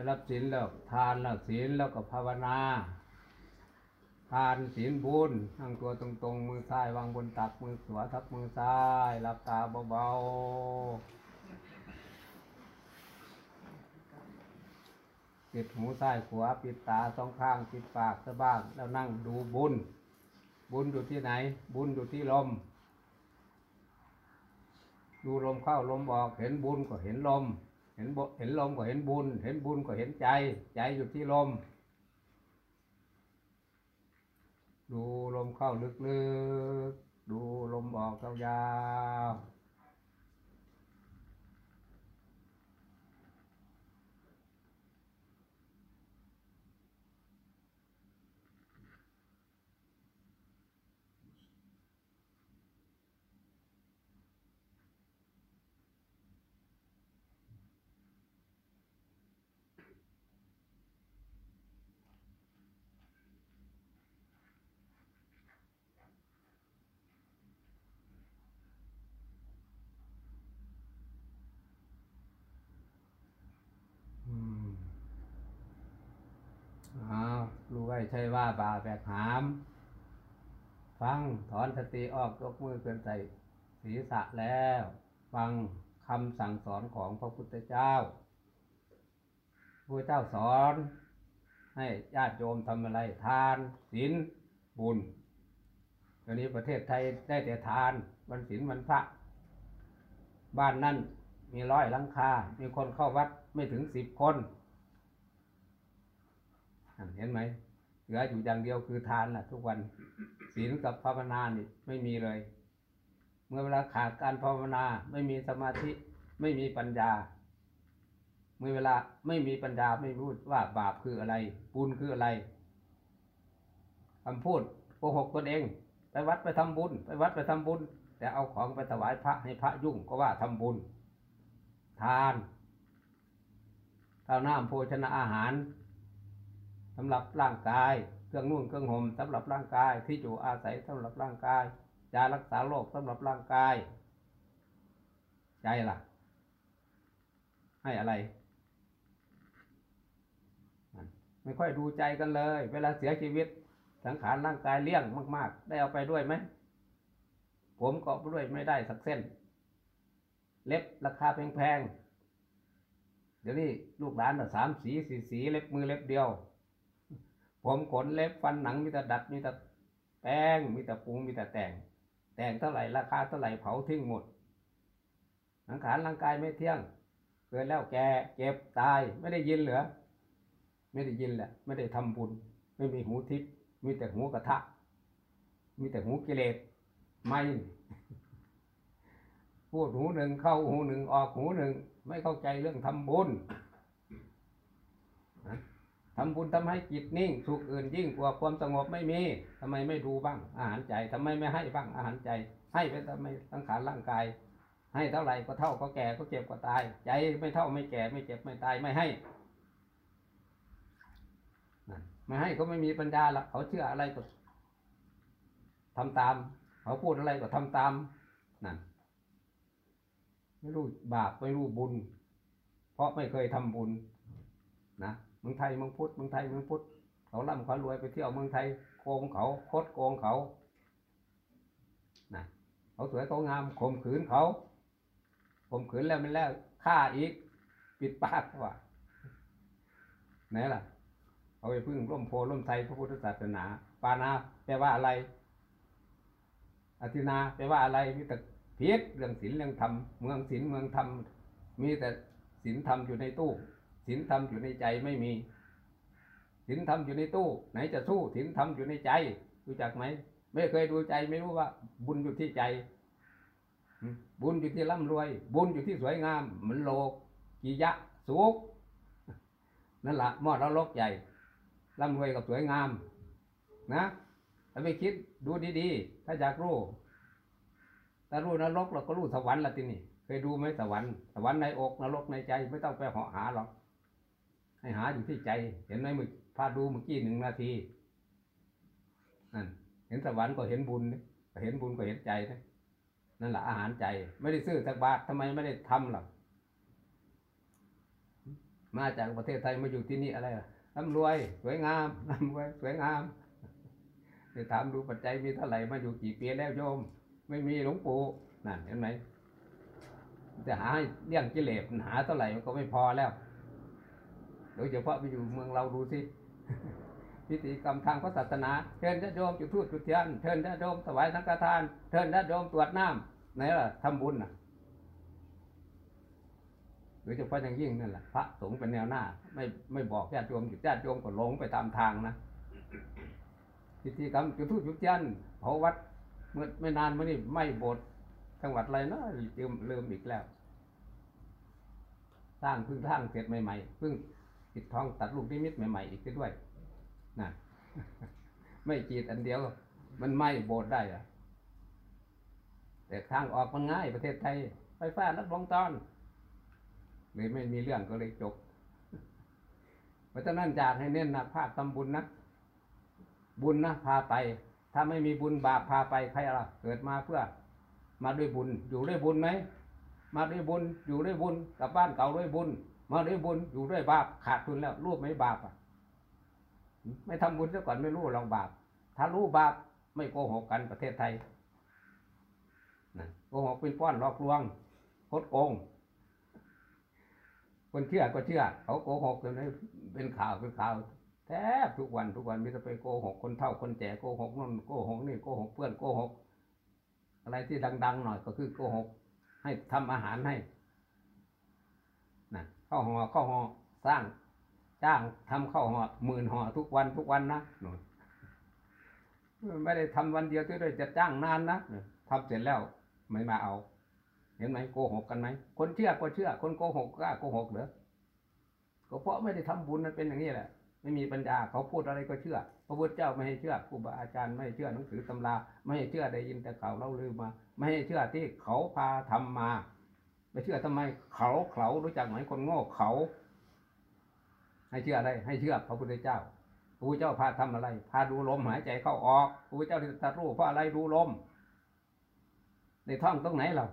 ได้รับศีลแล้วทานแล้วศีลแล้วก็ภาวนา ทานศีลบุญนั่งตัวตรงๆ มือซ้ายวางบนตักมือขวาทับมือซ้ายหลับตาเบาๆปิดหูซ้ายขวาปิดตาสองข้างปิดปากสะบ้างแล้วนั่งดูบุญ บุญอยู่ที่ไหน บุญอยู่ที่ลม ดูลมเข้าลมออกเห็นบุญก็เห็นลม ห็นบเห็นลมก็เห็นบุญ เห็นบุญก็เห็นใจ ใจอยู่ที่ลม ดูลมเข้าลึกๆ ดูลมออกยาวๆอืมอ้าวรู้ไว้ ใช่ว่าบาแบกหาม ฟังถอนสติออกยกมือเกินใส่ศีรษะแล้ว ฟังคำสั่งสอนของพระพุทธเจ้าพระเจ้าสอน ให้ญาติโยมทำอะไรทานศีลบุญตอนนี้ประเทศไทยได้แต่ทานวันศีลวันพระ บ้านนั่นมีร้อยหลังคา มีคนเข้าวัดไม่ถึงสิบคนนั่นเห็นไหม เหลืออยู่อย่างเดียวคือทานนะทุกวันศีลกับภาวนานี่ไม่มีเลย เมื่อเวลาขาดการภาวนา ไม่มีสมาธิไม่มีปัญญา เมื่อเวลาไม่มีปัญญาไม่รู้ว่าบาปคืออะไรบุญคืออะไรคำพูดโกหกตนเอง ไปวัดไปทำบุญ ไปวัดไปทำบุญ แต่เอาของไปถวายพระให้พระยุ่งก็ว่าทำบุญ ทานข้าวน้ำโภชนะอาหาร สำหรับร่างกาย เครื่องนุ่งเครื่องห่มสำหรับร่างกายที่อยู่อาศัยสำหรับร่างกายยารักษาโรคสำหรับร่างกาย ใจล่ะ ให้อะไร ไม่ค่อยดูใจกันเลย เวลาเสียชีวิต สังขารร่างกายเลี่ยงมาก ๆ ได้เอาไปด้วยไหมผมก็เอาไปด้วยไม่ได้สักเส้น เล็บราคาแพงๆเดี๋ยวนี้ลูกหลานสามสีสี่สีเล็บมือเล็บเดียว ผมขนเล็บฟันหนังมีแต่ดัดมีแต่แป้งมีแต่ปรุงมีแต่แต่ง แต่งเท่าไหร่ราคาเท่าไหร่เผาทิ้งหมดสังขารร่างกายไม่เที่ยงเกิดแล้วแก่เจ็บตายไม่ได้ยินเหรอไม่ได้ยินแหละไม่ได้ทำบุญ ไม่มีหูทิพย์มีแต่หูกระทะ มีแต่หูกิเลสไม่พูดหูหนึ่งเข้าหูหนึ่งออกหูหนึ่ง ไม่เข้าใจเรื่องทำบุญ ทำบุญทำให้จิตนิ่ง สุขอื่นยิ่งกว่าความสงบไม่มีทำไมไม่ดูบ้าง อาหารใจทำไมไม่ให้บ้างอาหารใจ ให้ไปทำไมสังขารร่างกาย ให้เท่าไหร่ก็เท่าก็แก่ก็เจ็บก็ตาย ใจไม่เท่าไม่แก่ไม่เจ็บไม่ตายไม่ให้ไม่ให้ก็ไม่มีปัญญาละเขาเชื่ออะไรก็ทำตาม เขาพูดอะไรก็ทำตามนั่นไม่รู้บาปไม่รู้บุญ เพราะไม่เคยทำบุญนะ เมืองไทยเมืองพุทธเมืองไทยเมืองพุทธเขาร่ำเขารวยไปเที่ยวเมืองไทยโกงเขาคดโกงเขานะเขาสวยเขางามข่มขืนเขาข่มขืนแล้วมันแล้วฆ่าอีก ปิดปากว่าไหนล่ะเอาไปพึ่งร่มโพร่มไทรพระพุทธศาสนา ปานาแปลว่าอะไร อธินาแปลว่าอะไรมีแต่เพียรเรื่องศีลเรื่องธรรมเมืองศีลเมืองธรรมมีแต่ศีลธรรมอยู่ในตู้ ศีลธรรมอยู่ในใจไม่มีศีลธรรมอยู่ในตู้ ไหนจะสู้ศีลธรรมอยู่ในใจรู้จักไหมไม่เคยดูใจไม่รู้ว่า บุญอยู่ที่ใจ บุญอยู่ที่ร่ำรวย บุญอยู่ที่สวยงามเหมือนโลกกิยะสุขนั่นละมอดแล้วลกใหญ่ร่ำรวยกับสวยงาม นะถ้าไม่คิดดูดีๆ ถ้าอยากรู้ถ้ารู้นรกเราก็รู้สวรรค์ละทีนี่เคยดูไหมสวรรค์สวรรค์ในอกนรกในใจไม่ต้องไปเหาะหาหรอก ให้หาอยู่ที่ใจ เห็นไหมมึงพาดูเมื่อกี้หนึ่งนาทีนั่นเห็นสวรรค์ก็เห็นบุญนะเห็นบุญก็เห็นใจนะนั่นแหละอาหารใจ ไม่ได้ซื้อสักบาททำไมไม่ได้ทำหรอกมาจากประเทศไทยมาอยู่ที่นี่อะไรร่ำรวย สวยงามร่ำรวยสวยงามไปถามดูปัจจัยมีเท่าไหร่มาอยู่กี่ปีแล้วโยม ไม่มีหลวงปู่นั่นเห็นไหมจะหาให้เลี้ยงกิเลสหาเท่าไหร่มันก็ไม่พอแล้ว โดยเฉพาะไปอยู่เมืองเราดูสิพิธีกรรมทางพระศาสนาเชิญญาติโยมจุดธูปจุดเทียนเชิญญาติโยมถวายสังฆทานเชิญญาติโยมตรวจน้ำไหนล่ะทำบุญน่ะโดยเฉพาะอย่างยิ่งนั่นแหละพระสงฆ์เป็นแนวหน้า ไม่ไม่บอกญาติโยมอยู่ญาติโยมก็หลงไปตามทางนะพิธีกรรมจุดธูปจุดเทียนเผาวัดเมื่อไม่นานมานี้ไม่โบสถ์จังหวัดอะไรนะลืมลืมอีกแล้วสร้างเพิ่งสร้างเสร็จใหม่ๆเพิ่ง ติดทองตัดลูกนิมิตใหม่ๆอีกด้วยนะไม่จีดอันเดียว มันไหม้โบสถ์ได้อะแต่ทางออกมันง่ายประเทศไทย ไฟฟ้าลัดวงจรเลยไม่มีเรื่องก็เลยจบเพราะฉะนั้นอยากให้เน้นนะภาคทำบุญนะบุญนะพาไป ถ้าไม่มีบุญบาปพาไปใครล่ะเกิดมาเพื่อ มาด้วยบุญ อยู่ด้วยบุญไหมมาด้วยบุญ อยู่ด้วยบุญกลับบ้านเก่าด้วยบุญ มาด้วยบุญอยู่ด้วยบาปขาดทุนแล้วรูปไหม่บาปอะ ไม่ทำบุญซะก่อนไม่รู้ลองบาป ถ้ารู้บาปไม่โกหกกันประเทศไทยนะโกหกเป็นป้อนหลอกลวงคดโกง คนเชื่อก็เชื่อ เขาโกหกจนได้เป็นข่าวเป็นข่าวแทบทุกวันทุกวันมีแต่ไปโกหกคนเฒ่าคนแก่โกหกนั่นโกหกนี่โกหกเพื่อนโกหก อะไรที่ดัง ๆ หน่อยก็คือโกหก ให้ทำอาหารให้ ข้าวห่อข้าวห่อสร้าง จ้างทำข้าวห่อหมื่นห่อทุกวันทุกวันนะไม่ได้ทำวันเดียวด้วยจะจ้างนานนะทำเสร็จแล้วไม่มาเอา เห็นไหมโกหกกันไหมคนเชื่อก็เชื่อ คนโกหกก็โกหกเหรอก็เพราะไม่ได้ทำบุญมันเป็นอย่างนี้แหละ ไม่มีปัญญาเขาพูดอะไรก็เชื่อ พระพุทธเจ้าไม่ให้เชื่อครูบาอาจารย์ไม่ให้เชื่อหนังสือตำรา ไม่ให้เชื่อได้ยินแต่ข่าวเล่าลือมา ไม่ให้เชื่อที่เขาพาทำมา ไปเชื่อทำไมเขาเขารู้จักไหมคนโง่เขา ให้เชื่ออะไร ให้เชื่อพระพุทธเจ้าพระพุทธเจ้าพาทำอะไร พาดูลมหายใจเข้าออกพระพุทธเจ้าที่ตรัสรู้เพราะอะไรดูลม ในท่องตรงไหนเรา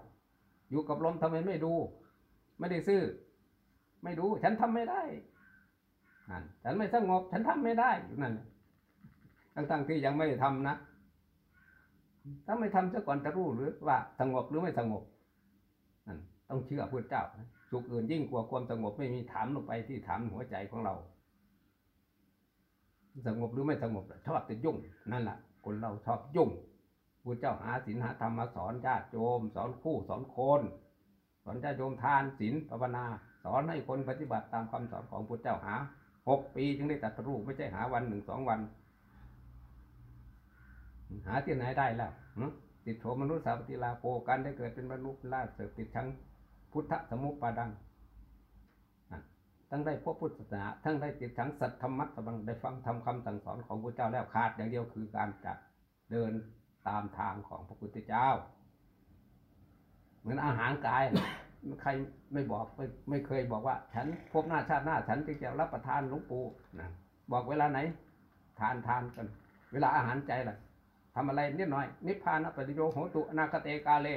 อยู่กับลมทำไมไม่ดู ไม่ได้ซื่อไม่ดู ฉันทำไม่ได้นั่นฉันไม่สงบ ฉันทำไม่ได้อยู่นั่นทั้งๆที่ยังไม่ได้ทำนะถ้าไม่ทำซะก่อนจะรู้หรือว่าสงบหรือไม่สงบ ต้องเชื่อพระเจ้าสุขอื่นยิ่งกว่าความสงบไม่มีถามลงไปที่ถามหัวใจของเรา สงบหรือไม่สงบชอบจะยุ่ง นั่นแหละคนเราชอบยุ่งพระเจ้าหาศีลหาธรรมมาสอนญาติโยมสอนคู่สอนคนสอนญาติโยมทานศีลภาวนา สอนให้คนปฏิบัติตามคำสอนของพระเจ้าหาหกปีจึงได้ตรัสรู้ไม่ใช่หาวันหนึ่งสองวัน หาที่ไหนได้แล้วติดโถมนุษย์สาปฏิลาโปกันได้เกิดเป็นมนุษย์ล่าเสพติดทั้ง พุทธสมุปปาดังทั้งได้พบพุทธศาสนาทั้งได้ติดทั้งสัทธรรมัตตบังได้ฟังทำคำสั่งสอนของพระเจ้าแล้วขาดอย่างเดียวคือการจะเดินตามทางของพระพุทธเจ้า เหมือนอาหารกายใครไม่บอกไม่ไม่เคยบอกว่า ฉันพบหน้าชาติหน้า ฉันจึงจะรับประทานหลวงปู่นะบอกเวลาไหน ทานทานกัน เวลาอาหารใจล่ะทำอะไรนิดหน่อย นิพพานปฏิโยโหตุอนาคเตกาเล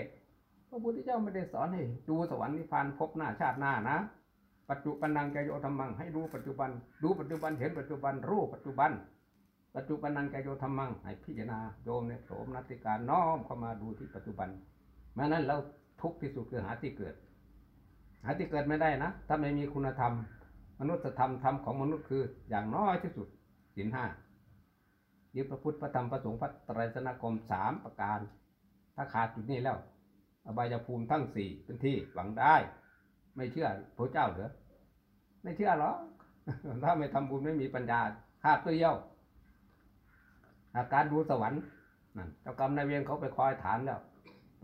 พระพุทธเจ้าไม่ได้สอนให้ดูสวรรค์นิพพานพบหน้าชาติหน้านะ ปัจจุบันนังแกโยธรรมังให้ดูปัจจุบัน ดูปัจจุบันเห็นปัจจุบันรู้ปัจจุบัน ปัจจุบันนังแกโยธรรมังให้พิจารณาโยมเนี่ยโสมนัติการน้อมเข้ามาดูที่ปัจจุบันเมื่อนั้นเราทุกข์ที่สุดคือหาที่เกิด หาที่เกิดไม่ได้นะ ถ้าไม่มีคุณธรรม มนุษยธรรมธรรมของมนุษย์คืออย่างน้อยที่สุดศีลห้ายึดพระพุทธพระธรรมพระสงฆ์พระไตรสนคมสามประการ ถ้าขาดจุดนี้แล้ว อบายภูมิทั้งสี่เป็นที่หวังได้ ไม่เชื่อพระเจ้าเหรอไม่เชื่อหรอกถ้าไม่ทำบุญไม่มีปัญญาขาดตัวเดียวอาการดูสวรรค์นั่นเจ้ากรรมนายเวรเขาไปคอยถามแล้ว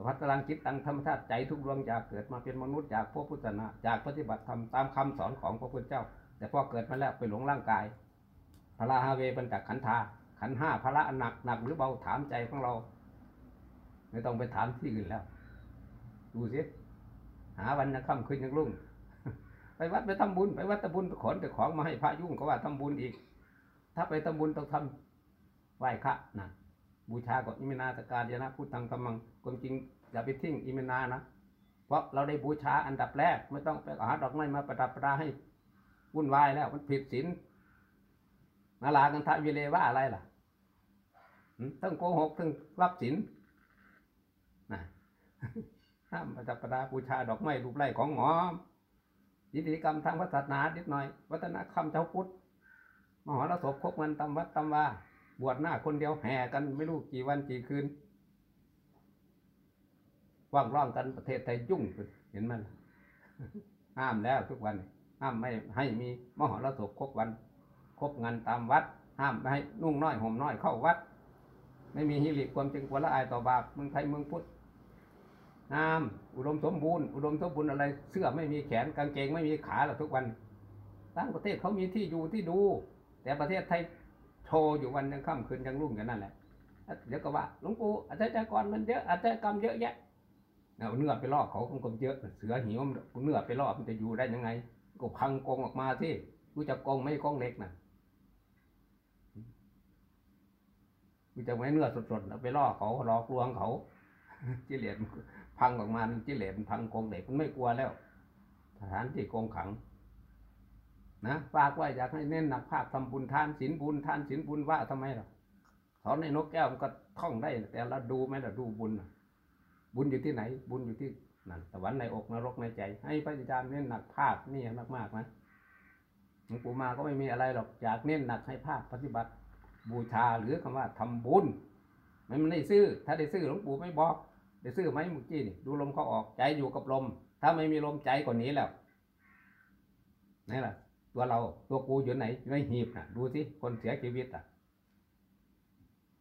พัฒลังจิตตังธรรมชาติใจทุกดวงอยากเกิดมาเป็นมนุษย์อยากพบพุทธศาสนาจากปฏิบัติธรรมตามคำสอนของพระพุทธเจ้า แต่พอเกิดมาแล้วไปหลงร่างกายพระฮาเวบันจากขันธาขันห้าพระหนักหนักหรือเบาถามใจของเรา ไม่ต้องไปถามที่อื่นแล้ว ดูสิหาวันนะค่ำคืนยังรุ่ง ไปวัดไปทำบุญ ไปวัดทำบุญไปขนแต่ของมาให้พระยุ่งก็ว่าทำบุญอีก ถ้าไปทำบุญต้องทำไหว้พระนะบูชาก่อนอิมินาสการยนะพุทธังธรรมังความจริงอย่าไปทิ้งอิมินานะเพราะเราได้บูชาอันดับแรก ไม่ต้องไปหาดอกไม้มาประดับประดาให้วุ่นวายแล้วมันผิดศีลมาลากันทะวิเลว่าอะไรล่ะหึทั้งโกหกทั้งรับศีลนะ ห้ามประดับประดาบูชาดอกไม้รูปไร่ของหมอมพิธีกรรมทางศาสนานิดหน่อย วัฒนธรรมชาวพุทธมหรสพคบเงินตำวัดตำว่าบวชหน้าคนเดียวแห่กันไม่รู้กี่วันกี่คืนว่างร้องกันประเทศไทยยุ่งเห็นมันห้ามแล้วทุกวันห้ามไม่ให้มีมหรสพครบวันครบงานตามวัด ห้ามไม่ให้นุ่งน้อยห่มน้อยเข้าวัด ไม่มีฮิริความจริงควรละอายต่อบาปเมืองไทยเมืองพุทธ งาม อุดมสมบูรณ์ อุดมสมบูรณ์อะไร เสื้อไม่มีแขนกางเกงไม่มีขาหรอกทุกวันต่างประเทศเขามีที่อยู่ที่ดู แต่ประเทศไทยโชว์อยู่วันยังค่ำคืนยังรุ่งอย่างนั้นแหละเดี๋ยวก็ว่าหลวงปู่อาชญากรมันเยอะอาชญากรรมเยอะแยะเอาเนื้อไปล่อเขาคงก็เยอะเสือหิวมันเนื้อไปล่อมันจะอยู่ได้ยังไง ก็พังกรงออกมาที่รู้จักกรงไม่กรงเหล็กนะรู้จักไหมเนื้อสดๆไปล่อเขาหลอกลวงเขา จิเลียดพังออกมาจิเลียดพังกรงเหล็กมันไม่กลัวแล้ว สถานที่กรงขังนะฝากไว้อยากให้เน้นหนักภาคทำบุญทานศีลบุญทานศีลบุญว่าทำไมล่ะสอนในนกแก้วมันก็ท่องได้ แต่เราดูไหมล่ะดูบุญบุญอยู่ที่ไหน บุญอยู่ที่นั่นสวรรค์ในอกนรกในใจ ให้พระอาจารย์เน้นหนักภาคนี่มากๆนะหลวงปู่มาก็ไม่มีอะไรหรอกอยากเน้นหนักให้ภาคปฏิบัติบูชาหรือคำว่าทำบุญ มันไม่ได้ซื้อ ถ้าได้ซื้อหลวงปู่ไม่บอกได้ซื้อไหมเมุกี้นี่ดูลมเขาออกใจอยู่กับลม ถ้าไม่มีลมใจกว่านี้แล้วนี่แหละตัวเราตัวกูอยู่ไหนอยู่ในหีบนะดูสิคนเสียชีวิตอะ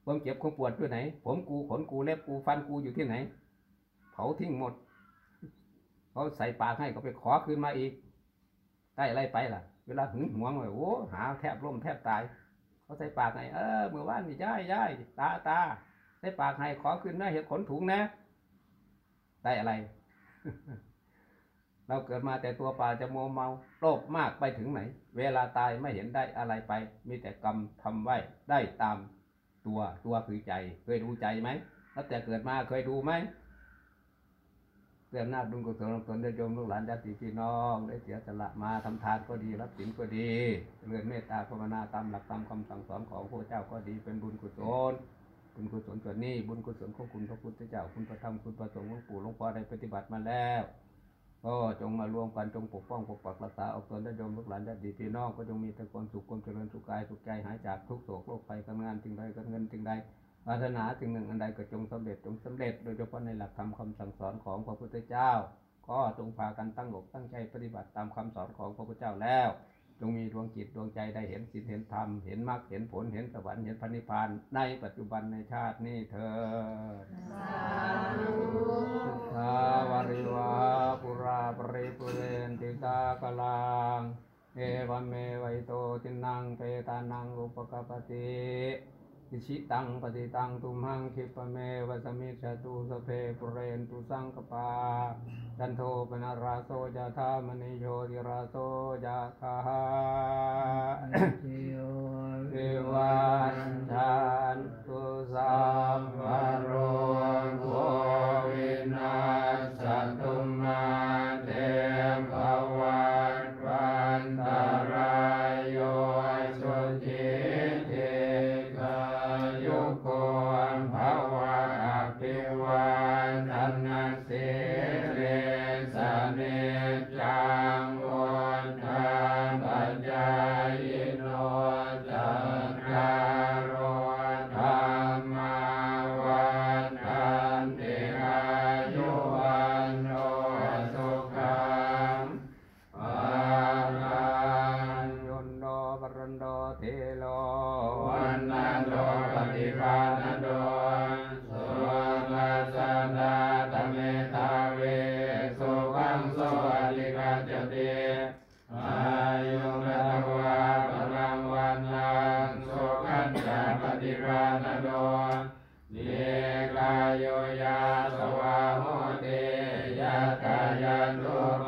ความเจ็บความปวดอยู่ไหน ผมกูขนกูเล็บกูฟันกูอยู่ที่ไหน เผาทิ้งหมดเขาใส่ปากให้ก็ไปขอคืนมาอีกได้อะไรไปล่ะ เวลาหึงหวงเลยโอ้หาแทบล้มแทบตายเขาใส่ปากให้เออเมื่อวานนี่ย่ายย่ายตาตา ส่ปากให้ขอคืนนะเห็ดขนถุงนะ ได้อะไร เราเกิดมาแต่ตัวป่าจะโมเมาโลภมากไปถึงไหน เวลาตายไม่เห็นได้อะไรไป มีแต่กรรมทำไว้ได้ตามตัวตัวคือใจ เคยดูใจไหมตั้งแต่เกิดมาเคยดูไหมเตือนหน้าจบุญกุศลของตนได้โยมลูกหลานญาติพี่น้องได้เสียสละมาทำทานก็ดีรับศีลก็ดีเรื่อนเมตตาภาวนาตามหลักตามคำสั่งสอนของพระเจ้าก็ดีเป็นบุญกุศล บุญกุศลส่วนนี้บุญกุศลของคุณพระพุทธเจ้าคุณพระธรรมคุณพระสงฆ์หลวงปู่หลวงพ่อได้ปฏิบัติมาแล้ว ก็จงมารวมกันจงปกป้องปกปักรักษาเอาตนได้ยมลูกหลานญาติพี่น้องก็จงมีแต่ความสุขความเจริญสุขกายสุขใจหายจากทุกโศกโรคภัยการงานสิ่งใดการเงินสิ่งใดปรารถนาสิ่งหนึ่งอันใดก็จงสำเร็จจงสำเร็จ โดยเฉพาะในหลักธรรมคำสั่งสอนของพระพุทธเจ้า ก็จงพากันตั้งอกตั้งใจปฏิบัติตามคำสอนของพระพุทธเจ้าแล้ว จงมีดวงจิตดวงใจได้เห็นสิ่งเห็นธรรม เห็นมรรคเห็นผลเห็นสวรรค์เห็นพระนิพพานในปัจจุบันในชาตินี้เถิดทาวริวาปุราปริปุเรนติตากลังเอวเมวัยโตตินังเปตานังอุปกปปติ อิชิตังปฏิตังตุมหังคิปะเมวะสมิจฉตุสพเพปุเรนตุสังกปาจันโทปนาราโสยะธามณิโยติราโสยะคาเทวันชัน ฏิปานโนเยกายโยยาสวาโมติยากายันุร